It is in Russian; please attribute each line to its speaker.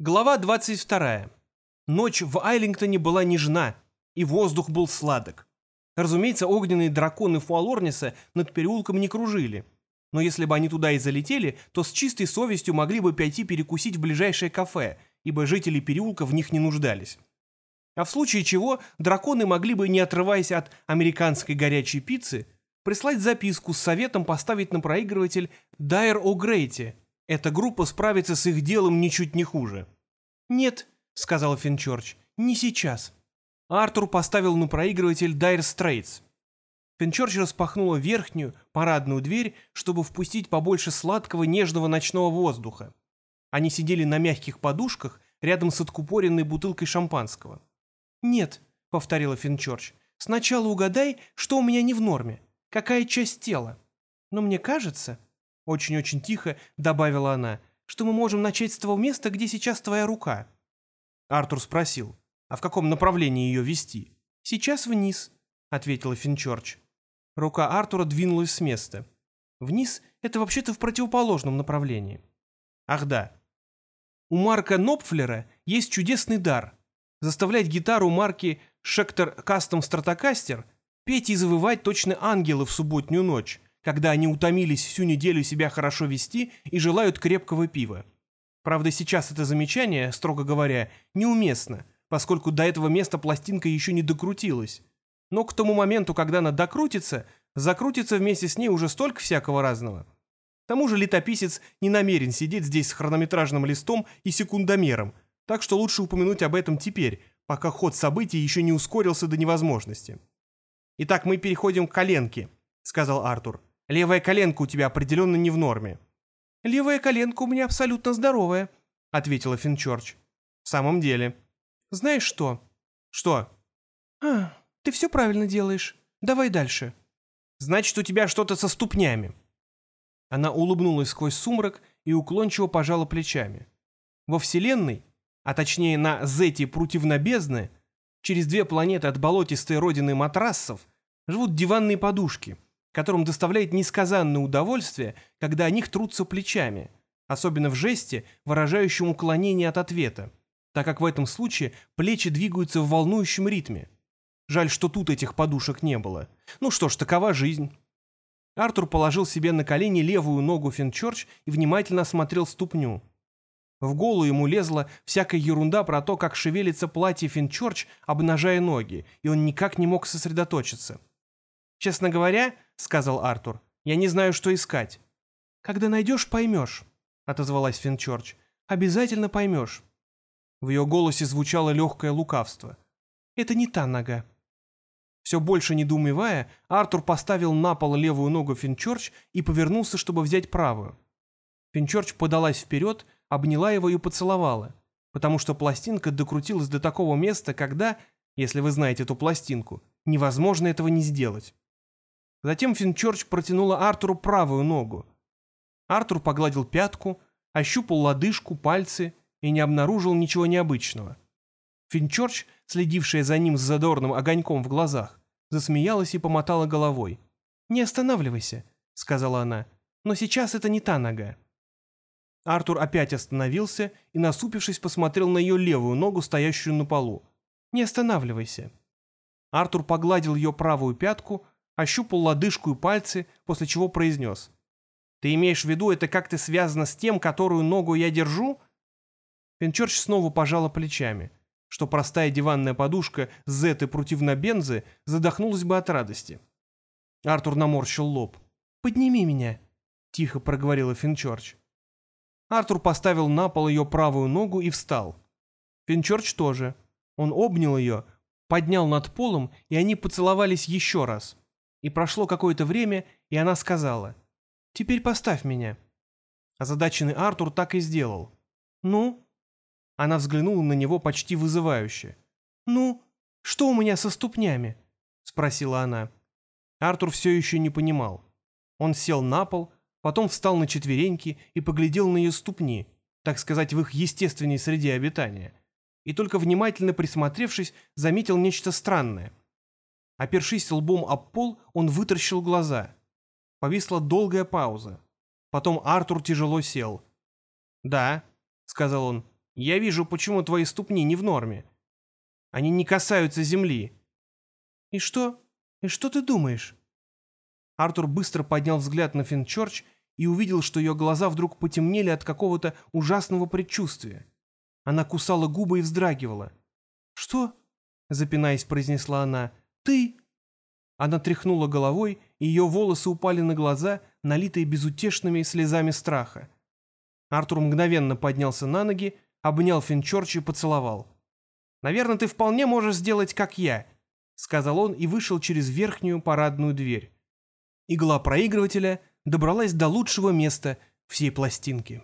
Speaker 1: Глава 22. Ночь в Айлингтоне была нежна, и воздух был сладок. Разумеется, огненные драконы Фуалорниса над переулком не кружили. Но если бы они туда и залетели, то с чистой совестью могли бы пойти перекусить в ближайшее кафе, ибо жители переулка в них не нуждались. А в случае чего драконы могли бы, не отрываясь от американской горячей пиццы, прислать записку с советом поставить на проигрыватель «Дайр О'Грейти», эта группа справится с их делом ничуть не хуже. «Нет», — сказал Финчорч, — «не сейчас». Артур поставил на проигрыватель Dire Straits. Финчорч распахнула верхнюю, парадную дверь, чтобы впустить побольше сладкого, нежного ночного воздуха. Они сидели на мягких подушках рядом с откупоренной бутылкой шампанского. «Нет», — повторила Финчорч, — «сначала угадай, что у меня не в норме, какая часть тела. Но мне кажется, очень-очень тихо добавила она, что мы можем начать с того места, где сейчас твоя рука. Артур спросил, а в каком направлении ее вести? Сейчас вниз, ответила Финчорч. Рука Артура двинулась с места. Вниз — это вообще-то в противоположном направлении. Ах да. У Марка Нопфлера есть чудесный дар — заставлять гитару марки Schecter Custom Stratocaster петь и завывать точно ангелы в субботнюю ночь, когда они утомились всю неделю себя хорошо вести и желают крепкого пива. Правда, сейчас это замечание, строго говоря, неуместно, поскольку до этого места пластинка еще не докрутилась. Но к тому моменту, когда она докрутится, закрутится вместе с ней уже столько всякого разного. К тому же летописец не намерен сидеть здесь с хронометражным листом и секундомером, так что лучше упомянуть об этом теперь, пока ход событий еще не ускорился до невозможности. «Итак, мы переходим к коленке», — сказал Артур. Левая коленка у тебя определенно не в норме». «Левая коленка у меня абсолютно здоровая», — ответила Финчорч. «В самом деле». «Знаешь что?» «Что?» «А, ты все правильно делаешь. Давай дальше». «Значит, у тебя что-то со ступнями». Она улыбнулась сквозь сумрак и уклончиво пожала плечами. Во Вселенной, а точнее на Зете противнобездны, через две планеты от болотистой родины матрассов, живут диванные подушки — которым доставляет несказанное удовольствие, когда о них трутся плечами, особенно в жесте, выражающем уклонение от ответа, так как в этом случае плечи двигаются в волнующем ритме. Жаль, что тут этих подушек не было. Ну что ж, такова жизнь. Артур положил себе на колени левую ногу Финчорч и внимательно осмотрел ступню. В голову ему лезла всякая ерунда про то, как шевелится платье Финчорч, обнажая ноги, и он никак не мог сосредоточиться. Честно говоря, — сказал Артур. «Я не знаю, что искать». «Когда найдешь, поймешь», — отозвалась Финчорч. «Обязательно поймешь». В ее голосе звучало легкое лукавство. «Это не та нога». Все больше недоумевая, Артур поставил на пол левую ногу Финчорч и повернулся, чтобы взять правую. Финчорч подалась вперед, обняла его и поцеловала, потому что пластинка докрутилась до такого места, когда, если вы знаете эту пластинку, невозможно этого не сделать. Затем Финчорч протянула Артуру правую ногу. Артур погладил пятку, ощупал лодыжку, пальцы и не обнаружил ничего необычного. Финчорч, следившая за ним с задорным огоньком в глазах, засмеялась и помотала головой. «Не останавливайся», — сказала она, — «но сейчас это не та нога». Артур опять остановился и, насупившись, посмотрел на ее левую ногу, стоящую на полу. «Не останавливайся». Артур погладил ее правую пятку, ощупал лодыжку и пальцы, после чего произнес. «Ты имеешь в виду, это как-то связано с тем, которую ногу я держу?» Пенчорч снова пожала плечами, что простая диванная подушка Зеты противнобензы задохнулась бы от радости. Артур наморщил лоб. «Подними меня», — тихо проговорила Финчорч. Артур поставил на пол ее правую ногу и встал. Финчорч тоже. Он обнял ее, поднял над полом, и они поцеловались еще раз. И прошло какое-то время, и она сказала, «Теперь поставь меня». Озадаченный Артур так и сделал. «Ну?» Она взглянула на него почти вызывающе. «Ну, что у меня со ступнями?» Спросила она. Артур все еще не понимал. Он сел на пол, потом встал на четвереньки и поглядел на ее ступни, так сказать, в их естественной среде обитания. И только внимательно присмотревшись, заметил нечто странное. Опершись лбом об пол, он вытаращил глаза. Повисла долгая пауза. Потом Артур тяжело сел. «Да», — сказал он, — Я вижу, почему твои ступни не в норме. Они не касаются земли».
Speaker 2: «И что? И что ты думаешь?»
Speaker 1: Артур быстро поднял взгляд на Финчорч и увидел, что ее глаза вдруг потемнели от какого-то ужасного предчувствия. Она кусала губы и вздрагивала.
Speaker 2: «Что?»
Speaker 1: — запинаясь, произнесла она. «Ты?» Она тряхнула головой, и ее волосы упали на глаза, налитые безутешными слезами страха. Артур мгновенно поднялся на ноги, обнял Финчорч и поцеловал. «Наверное, ты вполне можешь сделать, как я», — сказал он и вышел через верхнюю парадную дверь. Игла проигрывателя добралась до лучшего места всей пластинки.